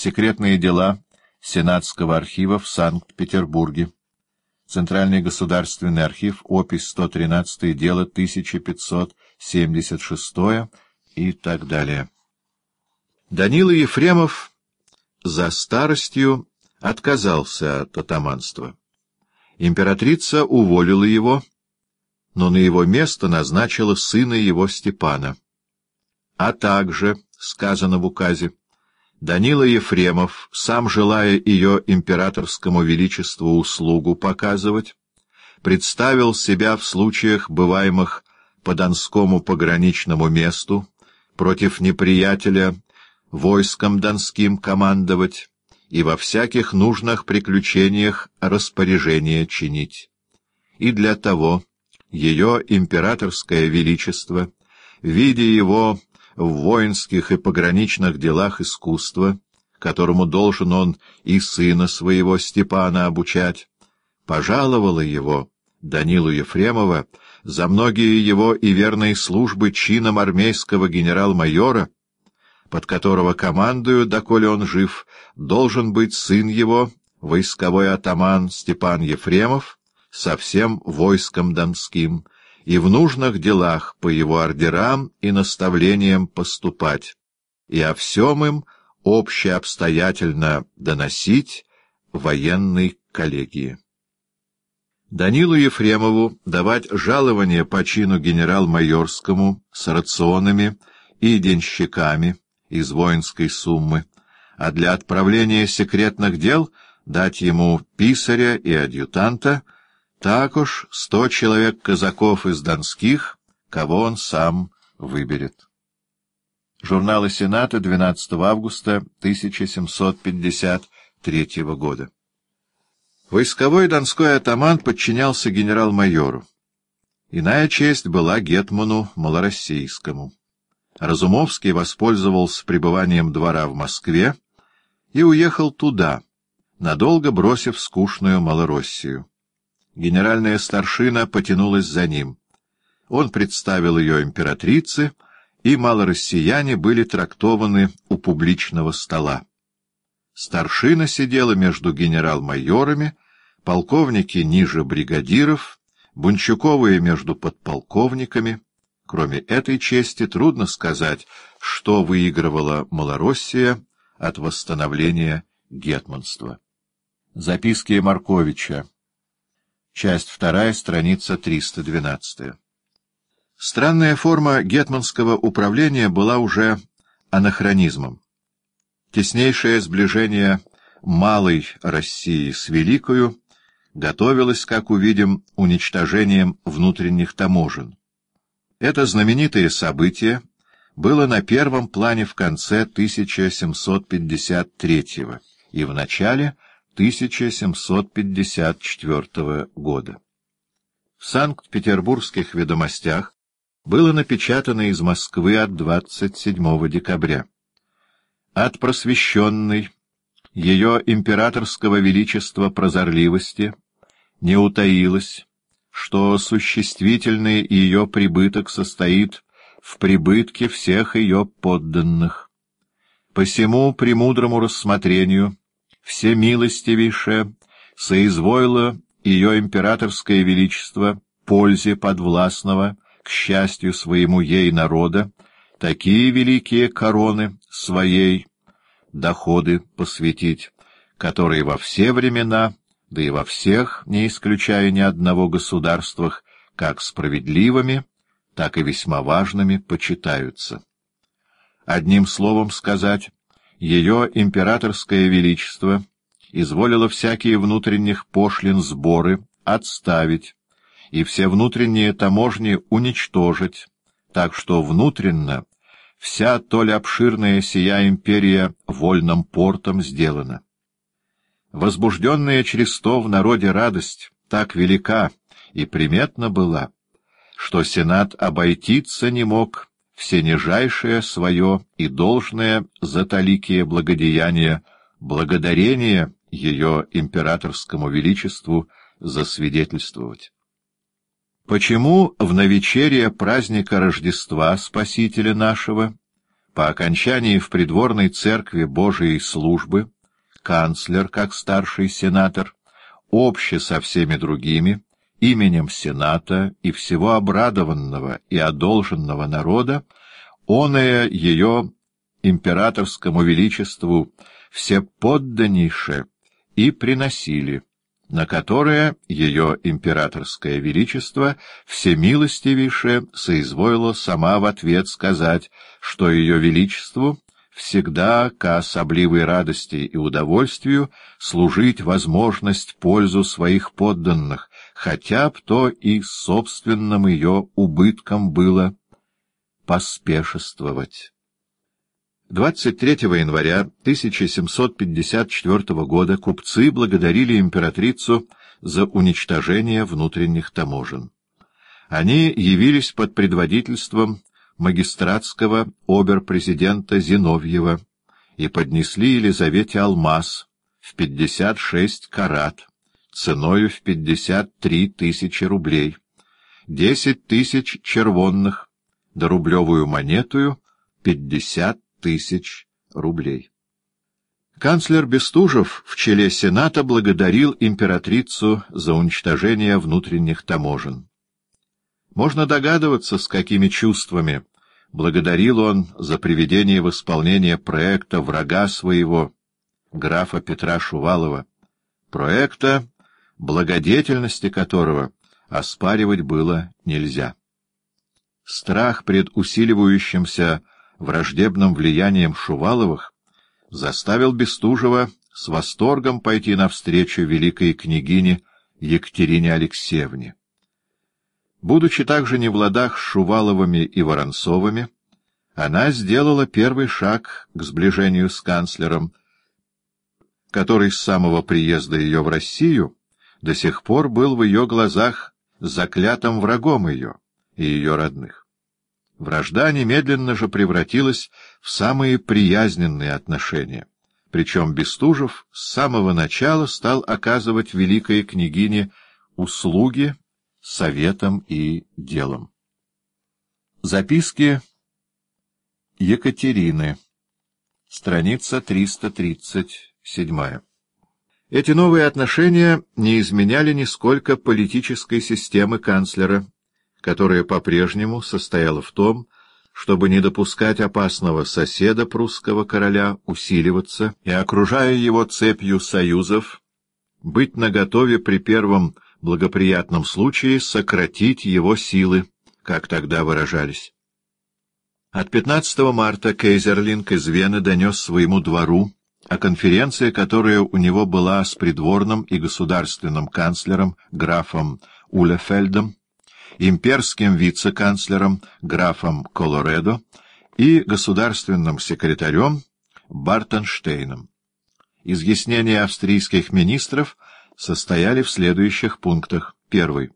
Секретные дела Сенатского архива в Санкт-Петербурге. Центральный государственный архив, опись 113, дело 1576 и так далее. Данила Ефремов за старостью отказался от атаманства. Императрица уволила его, но на его место назначила сына его Степана. А также, сказано в указе, Данила Ефремов, сам желая ее императорскому величеству услугу показывать, представил себя в случаях, бываемых по Донскому пограничному месту, против неприятеля войском донским командовать и во всяких нужных приключениях распоряжения чинить. И для того ее императорское величество, видя его в воинских и пограничных делах искусства, которому должен он и сына своего Степана обучать, пожаловала его, Данилу Ефремова, за многие его и верные службы чином армейского генерал-майора, под которого командую, доколе он жив, должен быть сын его, войсковой атаман Степан Ефремов, со всем войском донским, и в нужных делах по его ордерам и наставлениям поступать, и о всем им общеобстоятельно доносить военной коллегии. Данилу Ефремову давать жалование по чину генерал-майорскому с рационами и денщиками из воинской суммы, а для отправления секретных дел дать ему писаря и адъютанта — так уж сто человек казаков из донских, кого он сам выберет. Журналы Сената, 12 августа 1753 года. Войсковой донской атаман подчинялся генерал-майору. Иная честь была гетману малороссийскому. Разумовский воспользовался пребыванием двора в Москве и уехал туда, надолго бросив скучную Малороссию. Генеральная старшина потянулась за ним. Он представил ее императрице, и малороссияне были трактованы у публичного стола. Старшина сидела между генерал-майорами, полковники ниже бригадиров, Бунчуковые между подполковниками. Кроме этой чести, трудно сказать, что выигрывала Малороссия от восстановления гетманства. Записки Марковича Часть вторая, страница 312. Странная форма гетманского управления была уже анахронизмом. Теснейшее сближение малой России с великою готовилось, как увидим, уничтожением внутренних таможен. Это знаменитое событие было на первом плане в конце 1753 и в начале 1754 года. В Санкт-Петербургских ведомостях было напечатано из Москвы от 27 декабря. От просвещенной ее императорского величества прозорливости не утаилось, что существительный ее прибыток состоит в прибытке всех ее подданных. Посему премудрому рассмотрению всемилостивейше соизволило ее императорское величество пользе подвластного, к счастью своему ей народа, такие великие короны своей доходы посвятить, которые во все времена, да и во всех, не исключая ни одного государствах, как справедливыми, так и весьма важными почитаются. Одним словом сказать, ее императорское величество изволило всякие внутренних пошлин сборы отставить и все внутренние таможни уничтожить, так что внутренно вся толь обширная сия империя вольным портом сделана. Возбужденная через то в народе радость так велика и приметна была, что Сенат обойтиться не мог всенижайшее свое и должное за таликие благодеяния, благодарение ее императорскому величеству засвидетельствовать. Почему в навечерие праздника Рождества Спасителя нашего По окончании в придворной церкви Божией службы канцлер, как старший сенатор, обще со всеми другими, именем Сената и всего обрадованного и одолженного народа, оное ее императорскому величеству все подданнейше и приносили, на которое ее императорское величество всемилостивейше соизволило сама в ответ сказать, что ее величеству всегда к особливой радости и удовольствию служить возможность пользу своих подданных, хотя б то и собственным ее убытком было поспешествовать. 23 января 1754 года купцы благодарили императрицу за уничтожение внутренних таможен. Они явились под предводительством магистратского обер-президента Зиновьева и поднесли Елизавете алмаз в 56 карат, ценою в 53 тысячи рублей, 10 тысяч червонных, да рублевую монетую 50 тысяч рублей. Канцлер Бестужев в челе Сената благодарил императрицу за уничтожение внутренних таможен. Можно догадываться, с какими чувствами благодарил он за приведение в исполнение проекта врага своего, графа Петра Шувалова, проекта, благодетельности которого оспаривать было нельзя. Страх пред усиливающимся враждебным влиянием Шуваловых заставил Бестужева с восторгом пойти навстречу великой княгине Екатерине Алексеевне. Будучи также не в ладах с Шуваловыми и Воронцовыми, она сделала первый шаг к сближению с канцлером, который с самого приезда ее в Россию до сих пор был в ее глазах заклятым врагом ее и ее родных. Вражда немедленно же превратилась в самые приязненные отношения, причем Бестужев с самого начала стал оказывать великой княгине услуги советом и делом. Записки Екатерины. Страница 337. Эти новые отношения не изменяли нисколько политической системы канцлера, которая по-прежнему состояла в том, чтобы не допускать опасного соседа прусского короля усиливаться и, окружая его цепью союзов, быть наготове при первом благоприятном случае сократить его силы, как тогда выражались. От 15 марта Кейзерлинг из Вены донес своему двору о конференции, которая у него была с придворным и государственным канцлером графом Улефельдом, имперским вице-канцлером графом Колоредо и государственным секретарем Бартенштейном. Изъяснения австрийских министров состояли в следующих пунктах. Первый.